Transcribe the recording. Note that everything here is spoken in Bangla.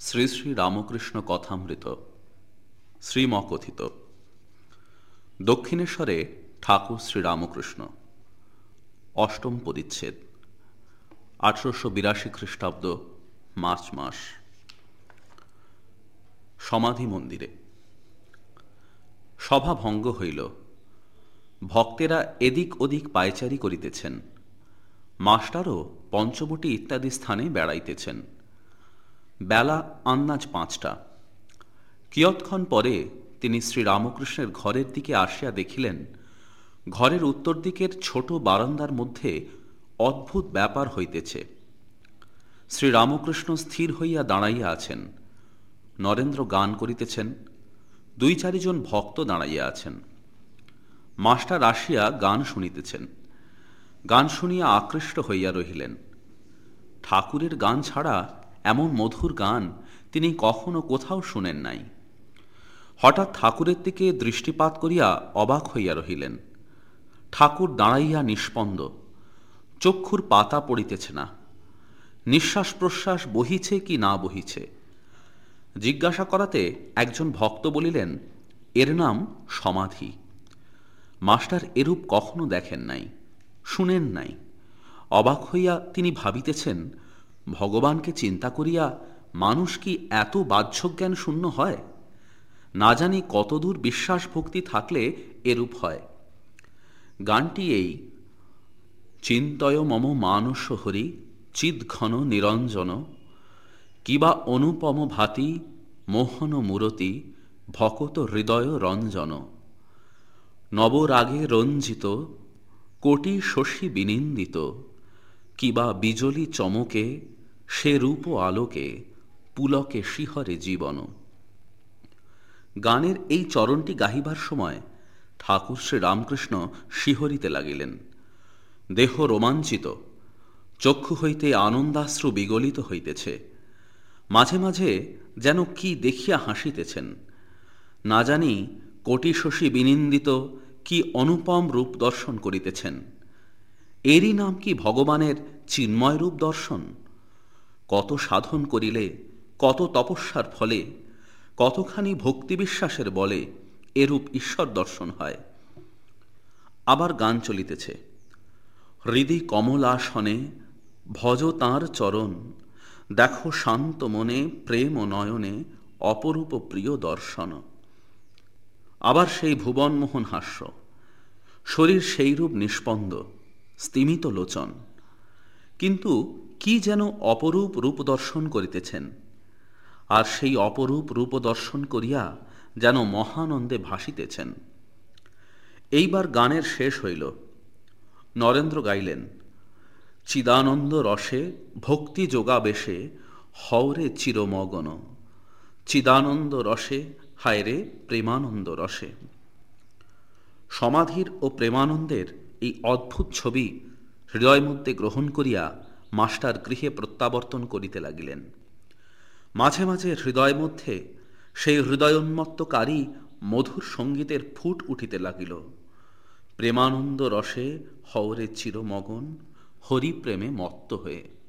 শ্রী শ্রী রামকৃষ্ণ কথামৃত, শ্রীমকথিত। দক্ষিণেশ্বরে ঠাকুর শ্রী রামকৃষ্ণ। অষ্টম পরিচ্ছেদ আঠারোশো বিরাশি খ্রিস্টাব্দ, মার্চ মাস। সমাধি মন্দিরে। সভা ভঙ্গ হইল। ভক্তেরা এদিক ওদিক পায়চারি করিতেছেন। মাস্টারও পঞ্চবটি ইত্যাদি স্থানে বেড়াইতেছেন। বেলা আন্দাজ পাঁচটা। কিয়ৎক্ষণ পরে তিনি শ্রী রামকৃষ্ণের ঘরের দিকে আসিয়া দেখিলেন, ঘরের উত্তর দিকের ছোট বারান্দার মধ্যে অদ্ভুত ব্যাপার হইতেছে। শ্রী রামকৃষ্ণ স্থির হইয়া দাঁড়াইয়া আছেন। নরেন্দ্র গান করিতেছেন, দুই চারিজন ভক্ত দাঁড়াইয়া আছেন। মাস্টার আসিয়া গান শুনিতেছেন। গান শুনিয়া আকৃষ্ট হইয়া রহিলেন। ঠাকুরের গান ছাড়া এমন মধুর গান তিনি কখনো কোথাও শুনেন নাই। হঠাৎ ঠাকুরের দিকে দৃষ্টিপাত করিয়া অবাক হইয়া রহিলেন। ঠাকুর দাঁড়াইয়া নিষ্পন্দ, চক্ষুর পাতা পড়িতেছে না। নিঃশ্বাস প্রশ্বাস বহিছে কি না বহিছে। জিজ্ঞাসা করাতে একজন ভক্ত বলিলেন, এর নাম সমাধি। মাস্টার এরূপ কখনো দেখেন নাই, শুনেন নাই। অবাক হইয়া তিনি ভাবিতেছেন ভগবানকে চিন্তা করিয়া মানুষ কি এত বাহ্যজ্ঞান শূন্য হয়? না জানি কতদূর বিশ্বাস ভক্তি থাকলে এরূপ হয়। গানটি এই, চিন্তয় মম মানস হরি চিৎঘন নিরঞ্জন, কিবা অনুপম ভাতি, মোহন মূরতি, ভকত হৃদয় রঞ্জন নবরাগে রঞ্জিত, কোটি শশী বিনিন্দিত কিবা বিজলি চমকে, সে রূপ আলোকে পুলকে শিহরে জীবন। গানের এই চরণটি গাহিবার সময় ঠাকুর শ্রী রামকৃষ্ণ শিহরিতে লাগিলেন। দেহ রোমাঞ্চিত, চক্ষু হইতে আনন্দাশ্রু বিগলিত হইতেছে। মাঝে মাঝে যেন কি দেখিয়া হাসিতেছেন। না জানি কোটি শশী বিনিন্দিত কি অনুপম রূপ দর্শন করিতেছেন। এরই নাম কি ভগবানের চিন্ময় রূপ দর্শন? কত সাধন করিলে, কত তপস্যার ফলে, কতখানি ভক্তি বিশ্বাসের বলে এরূপ ঈশ্বর দর্শন হয়। আবার গান চলিতেছে। হৃদি কমলাসনে ভজ তাঁর চরণ, দেখো শান্ত মনে প্রেম নয়নে অপরূপ প্রিয় দর্শন। আবার সেই ভুবনমোহন হাস্য, শরীর সেইরূপ নিষ্পন্দ। স্তিমিত লোচন। কিন্তু কি যেন অপরূপ রূপ দর্শন করিতেছেন। আর সেই অপরূপ রূপ দর্শন করিয়া যেন মহানন্দে ভাসিতেছেন। এইবার গানের শেষ হইল। নরেন্দ্র গাইলেন, চিদানন্দ রসে ভক্তি যোগাবেশে হওরে চিরমগন। চিদানন্দ রসে, হায়রে প্রেমানন্দ রসে। সমাধির ও প্রেমানন্দের এই অদ্ভুত ছবি হৃদয় মধ্যে গ্রহণ করিয়া মাস্টার গৃহে প্রত্যাবর্তন করিতে লাগিলেন। মাঝে মাঝে হৃদয় মধ্যে সেই হৃদয়োন্মত্তকারী মধুর সঙ্গীতের ফুট উঠিতে লাগিল। প্রেমানন্দ রসে হওরে চিরমগন, হরিপ্রেমে মত্ত হয়ে।